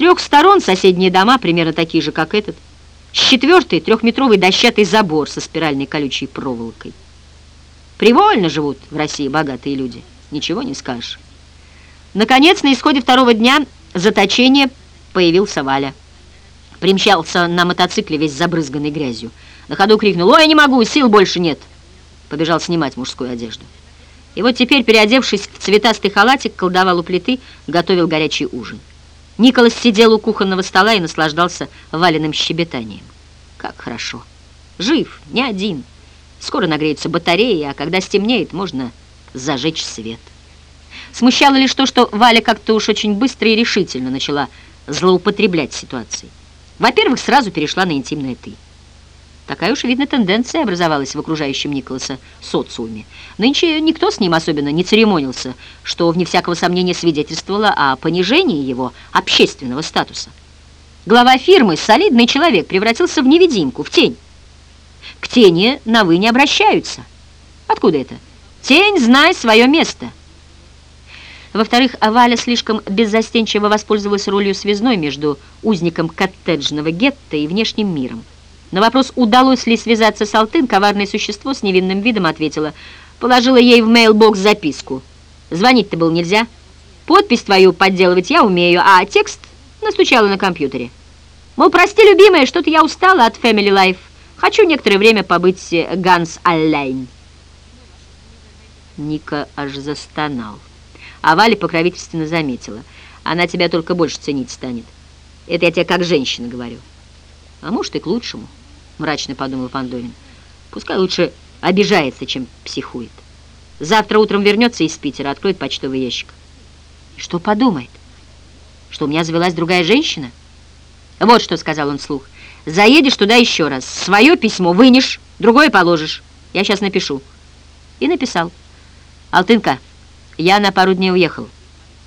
трех сторон соседние дома, примерно такие же, как этот. С четвертой трехметровый дощатый забор со спиральной колючей проволокой. Привольно живут в России богатые люди, ничего не скажешь. Наконец, на исходе второго дня заточения появился Валя. Примчался на мотоцикле весь забрызганный грязью. На ходу крикнул «Ой, не могу, сил больше нет!» Побежал снимать мужскую одежду. И вот теперь, переодевшись в цветастый халатик, колдовал у плиты, готовил горячий ужин. Николас сидел у кухонного стола и наслаждался валенным щебетанием. Как хорошо. Жив, не один. Скоро нагреются батареи, а когда стемнеет, можно зажечь свет. Смущало лишь то, что Валя как-то уж очень быстро и решительно начала злоупотреблять ситуацией. Во-первых, сразу перешла на интимное «ты». Такая уж, видно, тенденция образовалась в окружающем Николаса социуме. Нынче никто с ним особенно не церемонился, что, вне всякого сомнения, свидетельствовало о понижении его общественного статуса. Глава фирмы, солидный человек, превратился в невидимку, в тень. К тени на «вы» не обращаются. Откуда это? Тень, знай свое место. Во-вторых, Валя слишком беззастенчиво воспользовалась ролью связной между узником коттеджного гетто и внешним миром. На вопрос, удалось ли связаться с Алтын, коварное существо с невинным видом ответило. Положила ей в mailbox записку. Звонить-то было нельзя. Подпись твою подделывать я умею, а текст настучала на компьютере. Мол, прости, любимая, что-то я устала от Family Life. Хочу некоторое время побыть ganz allein. Ника аж застонал. А Валя покровительственно заметила. Она тебя только больше ценить станет. Это я тебе как женщина говорю. А может и к лучшему мрачно подумал Пандорин. Пускай лучше обижается, чем психует. Завтра утром вернется из Питера, откроет почтовый ящик. И что подумает? Что у меня завелась другая женщина? Вот что сказал он вслух. Заедешь туда еще раз. Свое письмо вынешь, другое положишь. Я сейчас напишу. И написал. Алтынка, я на пару дней уехал.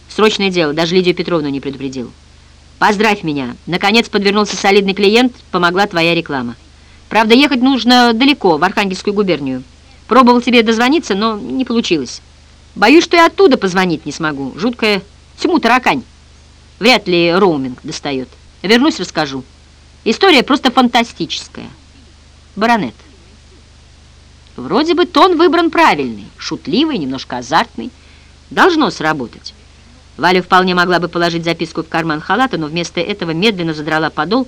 Срочное дело, даже Лидию Петровну не предупредил. Поздравь меня. Наконец подвернулся солидный клиент, помогла твоя реклама. Правда, ехать нужно далеко, в Архангельскую губернию. Пробовал тебе дозвониться, но не получилось. Боюсь, что и оттуда позвонить не смогу. Жуткая тьму таракань. Вряд ли роуминг достает. Вернусь, расскажу. История просто фантастическая. Баронет. Вроде бы тон выбран правильный, шутливый, немножко азартный. Должно сработать. Валя вполне могла бы положить записку в карман халата, но вместо этого медленно задрала подол,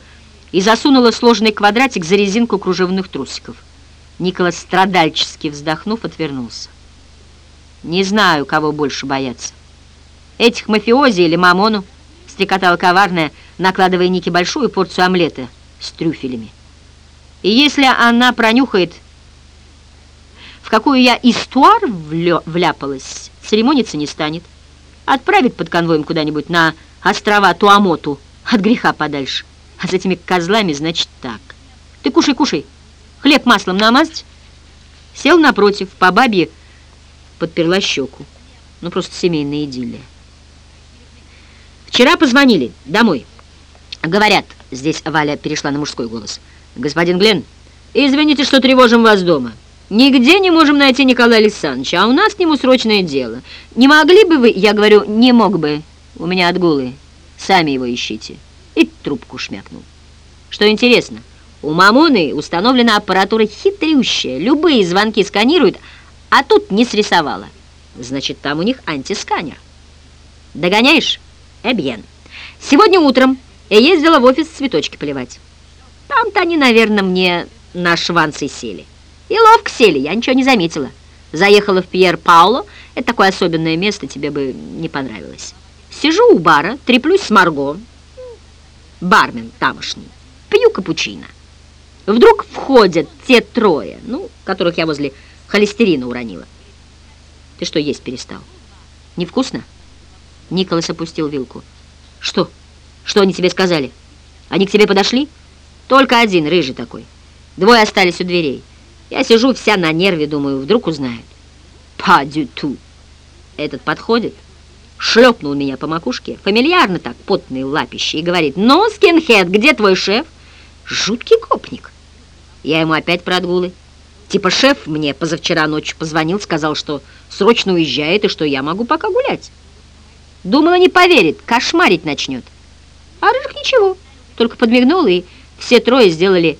и засунула сложный квадратик за резинку кружевных трусиков. Николас, страдальчески вздохнув, отвернулся. «Не знаю, кого больше бояться. Этих мафиози или мамону?» — стрекотала коварная, накладывая Нике большую порцию омлета с трюфелями. «И если она пронюхает, в какую я истуар вляпалась, церемониться не станет. Отправит под конвоем куда-нибудь на острова Туамоту от греха подальше». А с этими козлами, значит, так. Ты кушай, кушай. Хлеб маслом намазать. Сел напротив, по бабе подперла щеку. Ну, просто семейная идиллия. Вчера позвонили домой. Говорят, здесь Валя перешла на мужской голос. Господин Глен, извините, что тревожим вас дома. Нигде не можем найти Николая Александровича, а у нас к нему срочное дело. Не могли бы вы, я говорю, не мог бы, у меня отгулы, сами его ищите и трубку шмякнул. Что интересно, у Мамоны установлена аппаратура хитрющая, любые звонки сканирует, а тут не срисовала. Значит, там у них антисканер. Догоняешь? Эбьен. Сегодня утром я ездила в офис цветочки поливать. Там-то они, наверное, мне на шванцы сели. И ловко сели, я ничего не заметила. Заехала в Пьер Пауло. Это такое особенное место, тебе бы не понравилось. Сижу у бара, треплюсь с Марго, бармен тамошний. Пью капучино. Вдруг входят те трое, ну, которых я возле холестерина уронила. Ты что, есть перестал? Невкусно? Николас опустил вилку. Что? Что они тебе сказали? Они к тебе подошли? Только один, рыжий такой. Двое остались у дверей. Я сижу вся на нерве, думаю, вдруг узнают. Па дю ту. Этот подходит, шлепнул меня по макушке, фамильярно так, потный лапище, и говорит, «Ну, скинхед, где твой шеф?» Жуткий копник. Я ему опять про отгулы. Типа шеф мне позавчера ночью позвонил, сказал, что срочно уезжает и что я могу пока гулять. Думала, не поверит, кошмарить начнет. А Ничего, только подмигнул, и все трое сделали